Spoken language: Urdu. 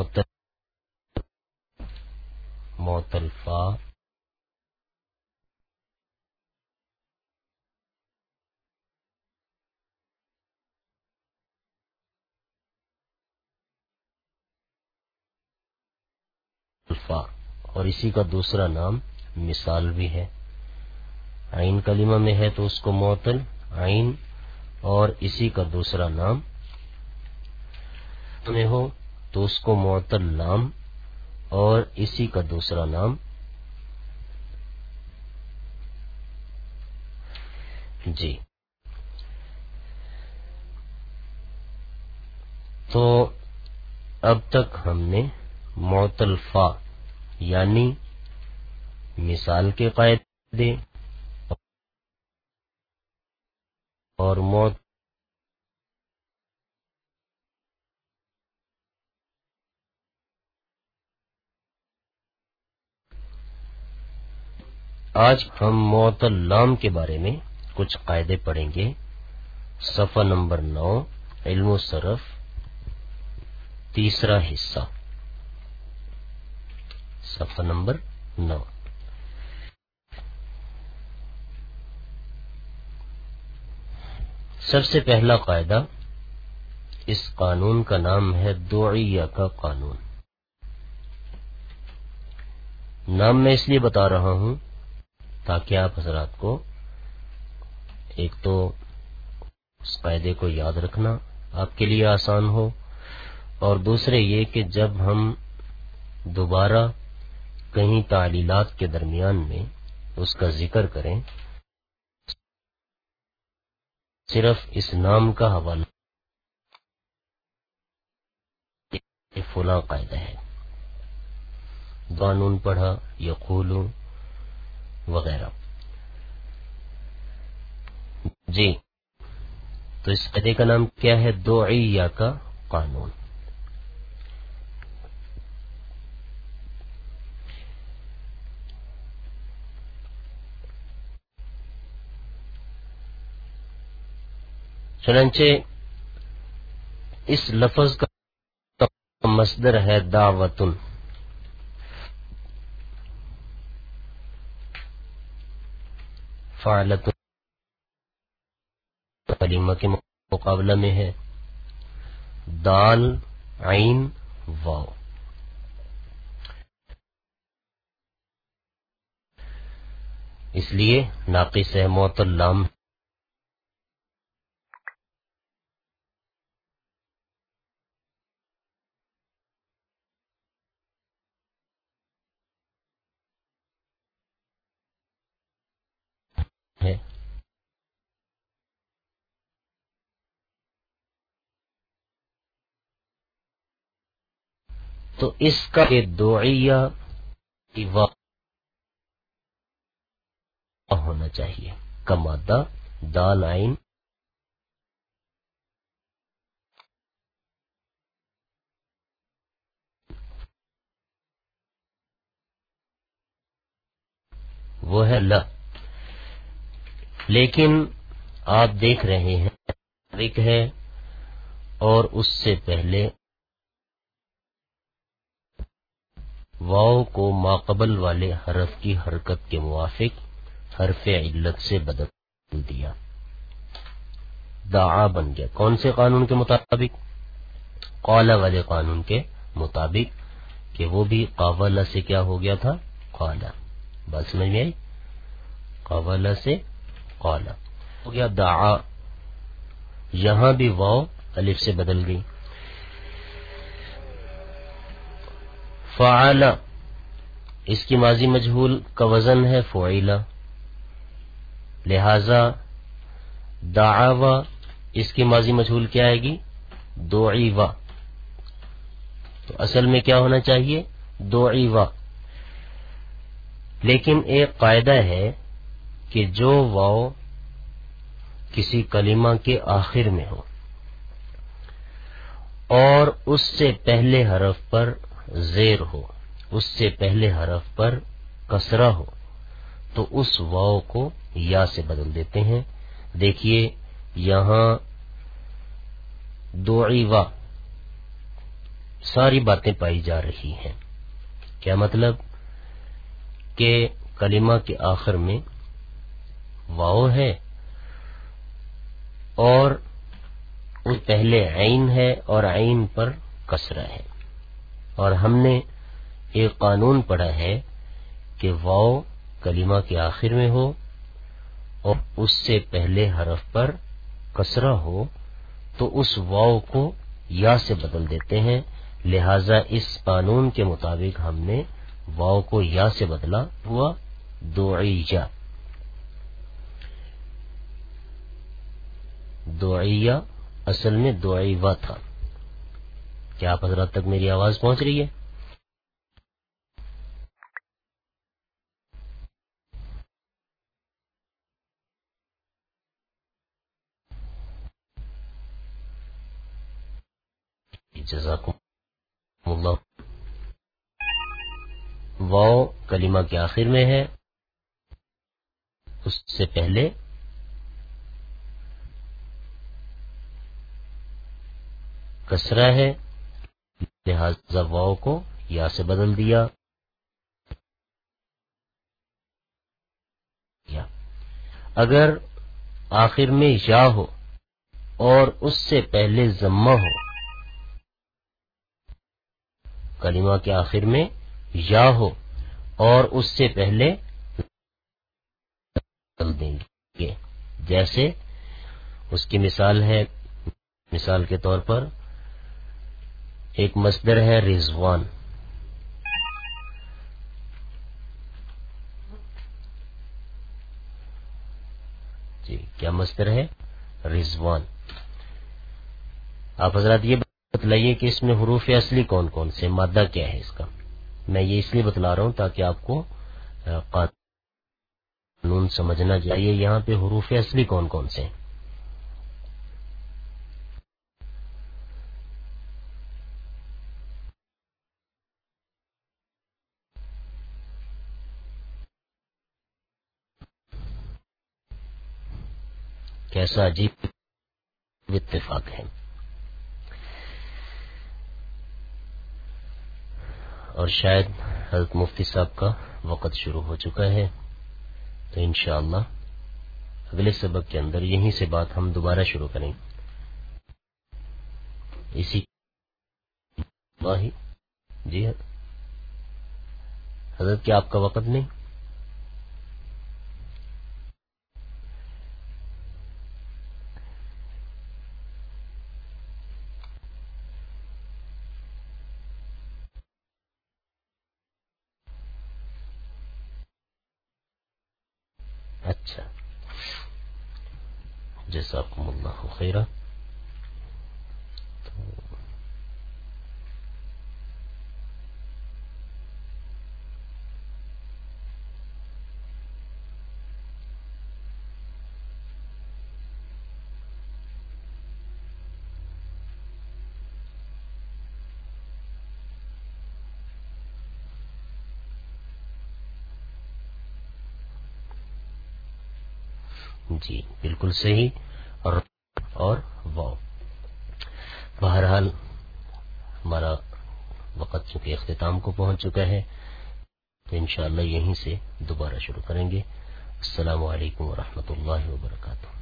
معتل معتلفا الفا اور اسی کا دوسرا نام مثال بھی ہے۔ عین کلمہ میں ہے تو اس کو معتل عین اور اسی کا دوسرا نام میں ہو۔ تو اس کو معتل لام اور اسی کا دوسرا نام جی۔ تو اب تک ہم نے معتل فا یعنی مثال کے قاعدے اور موت آج ہم معطل لام کے بارے میں کچھ قاعدے پڑھیں گے۔ صفحہ نمبر نو، علم و صرف، تیسرا حصہ۔ صفحہ نمبر نو۔ سب سے پہلا قاعدہ، اس قانون کا نام ہے دوعیہ کا قانون۔ نام میں اس لیے بتا رہا ہوں تاکہ آپ حضرات کو ایک تو اس قاعدے کو یاد رکھنا آپ کے لیے آسان ہو اور دوسرے یہ کہ جب ہم دوبارہ کہیں تعلیلات کے درمیان میں اس کا ذکر کریں، صرف اس نام کا حوالہ فلاں قاعدہ ہے۔ قانون پڑھا یا کھولوں وغیرہ۔ جی۔ تو اس قدے کا نام کیا ہے؟ دو کا قانون۔ چنانچہ اس لفظ کا مصدر ہے دعوتن۔ فعلت کلیمہ کے مقابلہ میں ہے۔ دال، عین، واو۔ اس لیے ناقص ہے معطلام لام تو اس کا دعیہ ہونا چاہیے۔ کا مادہ دال آئین وہ ہے ل لیکن آپ دیکھ رہے ہیں ہے اور اس سے پہلے واؤ کو ماقبل والے حرف کی حرکت کے موافق حرف علت سے بدل دیا۔ دعا بن گیا۔ کون سے قانون کے مطابق؟ قالا والے قانون کے مطابق کہ وہ بھی قابلہ سے کیا ہو گیا تھا؟ قالا۔ بات سمجھ میں آئی؟ قابلہ سے قالا۔ ہو گیا دعا۔ یہاں بھی واؤ الف سے بدل گئی۔ فعال اس کی ماضی مجہول کا وزن ہے فعیلا۔ لہذا دعوا اس کی ماضی مجہول کیا آئے گی؟ دو تو اصل میں کیا ہونا چاہیے؟ دو لیکن ایک قاعدہ ہے کہ جو واؤ کسی کلمہ کے آخر میں ہو، اور اس سے پہلے حرف پر زیر ہو، اس سے پہلے حرف پر کسرا ہو۔ تو اس واؤ کو یا سے بدل دیتے ہیں۔ دیکھیے، یہاں دو وا، ساری باتیں پائی جا رہی ہیں۔ کیا مطلب؟ کہ کلمہ کے آخر میں واؤ ہے اور پہلے عین ہے اور عین پر کسرا ہے۔ اور ہم نے ایک قانون پڑھا ہے کہ واؤ کلمہ کے آخر میں ہو اور اس سے پہلے حرف پر کسرا ہو تو اس واؤ کو یا سے بدل دیتے ہیں۔ لہذا اس قانون کے مطابق ہم نے واؤ کو یا سے بدلا ہوا دعیہ۔ دعیہ اصل میں دعیوا تھا۔ کیا آپ حضرات تک میری آواز پہنچ رہی ہے؟ جزاکم اللہ. واؤ، کلمہ کے آخر میں ہے. اس سے پہلے کسرا ہے. لہذا واؤ کو یا سے بدل دیا۔ اگر آخر میں یا ہو اور اس سے پہلے ضمہ ہو۔ کلمہ کے آخر میں یا ہو اور اس سے پہلے بدل دیں گے۔ جیسے اس کی مثال ہے، مثال کے طور پر ایک مصدر ہے رضوان۔ جی کیا مصدر ہے؟ رضوان۔ آپ حضرات یہ بتلائیے کہ اس میں حروف اصلی کون کون سے، مادہ کیا ہے اس کا؟ میں یہ اس لیے بتلا رہا ہوں تاکہ آپ کو قانون سمجھنا چاہیے یہاں پہ حروف اصلی کون کون سے ہیں؟ کیسا عجیب اتفاق ہے۔ اور شاید حضرت مفتی صاحب کا وقت شروع ہو چکا ہے۔ تو انشاءاللہ اگلے سبق کے اندر یہیں سے بات ہم دوبارہ شروع کریں۔ اسی جی حضرت کیا آپ کا وقت نہیں؟ اچھا۔ جزاکم اللہ خیرہ جی بالکل صحیح اور اور واؤ بہرحال، ہمارا وقت چونکہ اختتام کو پہنچ چکا ہے تو انشاءاللہ یہیں سے دوبارہ شروع کریں گے۔ السلام علیکم ورحمۃ اللہ وبرکاتہ۔